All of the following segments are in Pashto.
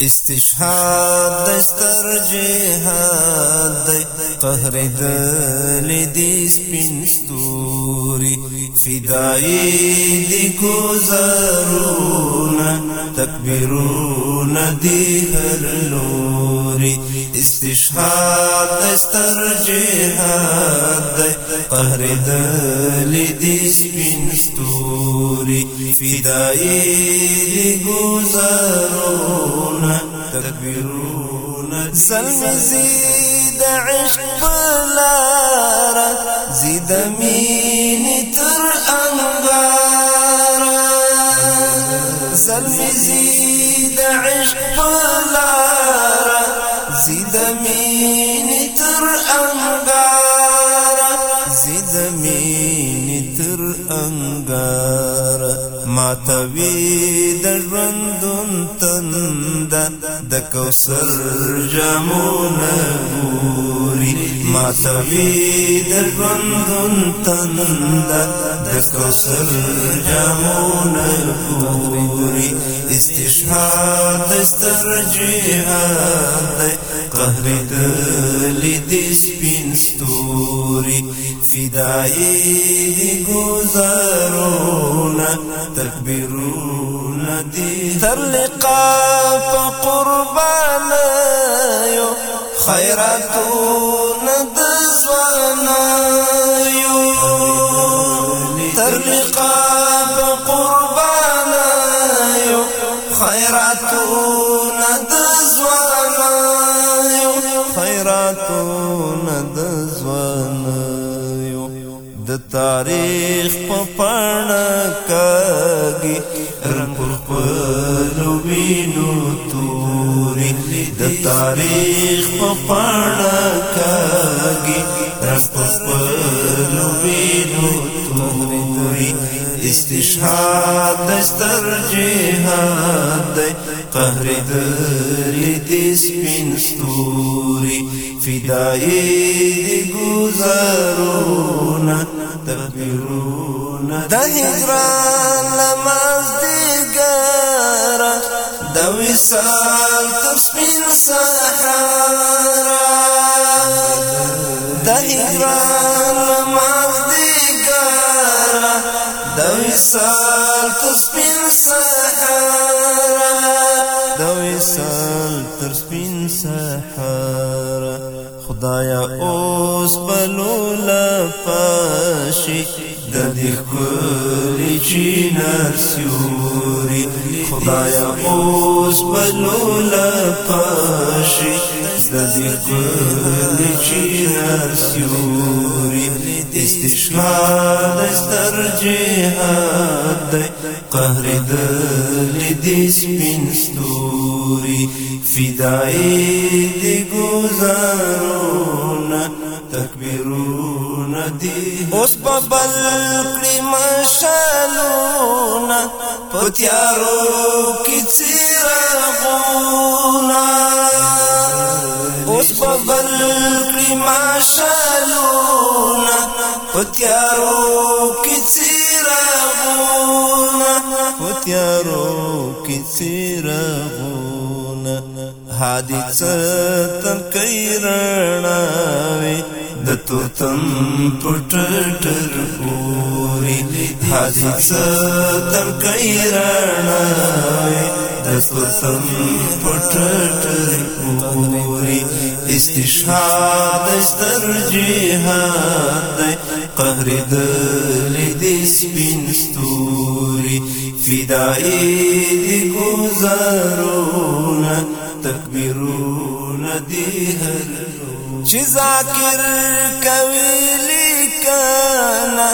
استشهاد دستر جهاد دی قهر دل دی سپین ستوری فدائی دی کو زرونا تکبیرونا دی هر لوری استشهاد دستر جهاد قهر دل سبين ستوري في دائي دي گزارونا تکبیرونا سلم زيد عشق بلارا زيد مين تر انگارا سلم زيد عشق بلارا ماتوي د ژوندون تند د کوثر جامونه ګوري ماتوي د ژوندون تند د کوثر جامونه ګوري استشهاد استرجیه قهر د لیدس فدائی دی گزارونا تکبیرونا دی تر لقا فقربانا یو خیراتونا دزوانا یو تر لقا فقربانا یو خیراتونا تاریخ په پاڼه کاږي رنگ پر وینو توري د تاریخ په پاڼه کاږي رنگ پر وینو توري استشهاد دستر جهاد قهر دری دیس في ستوری فدائی دی گزارونا تکبیرونا دا هجران لماز دیگارا دا وصال تسپین سحارا دا هجران لماز دیگارا دا وصال تسپین سحارا سحر خدایا اوس بلولا پاشي د دې کلی چینار سوري خدایا اوس بلولا پاشي صدیقل چین سیوری استشلال استر جهاد دی قهر دل دی سپین ستوری فدائی دی گزارونا تکبیرونا دی اس ببل کری مشالونا پتیارو کی چیرغونا بل کړی ماشالونه پتیارو کې څراغونه پتیارو کې څراغونه حادثه تن کيرناوي د توتم پټټر پوری حادثه تن کيرناوي د توتم پټټر پوری استشهاد ستر جهاد دی قهر دل دې سپین ستوري فدائي دې گزارونه تکبیرونه دې هر چې ذاکر کوي لیکانا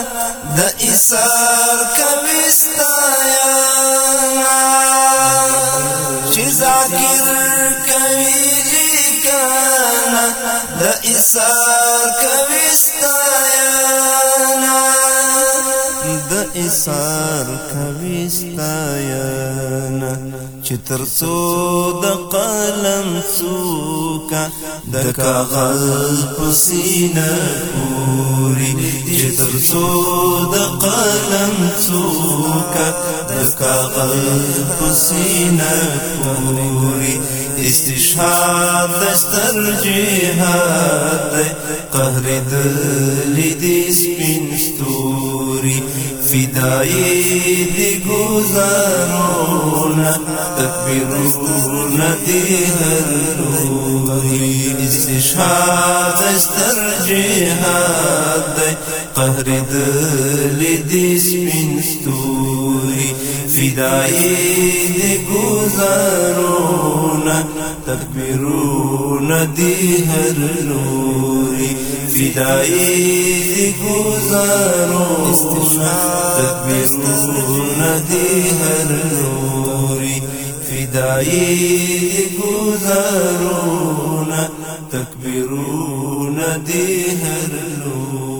د ایثار کوي ستایا چې ذاکر د ایثار کوي ستایانا د ایثار کوي ستایانا چې ترڅو د قلم څوکا د کاغذ پسینه پوری چې ترڅو د قلم څوکا د کاغذ پسینه پوری استشهاد دستر جهاد قهر دلی دی سپین ستوری فدائی دی گزارونا تکبیرونا دی هلوری استشهاد دستر جهاد قهر دلی دی سپین ستوری فدائی دی گزارونا تکبیرونا دي هر لوری فدائی دی گزارونا تکبیرونا دی هر لوری فدائی دی گزارونا تکبیرونا دی هر لوری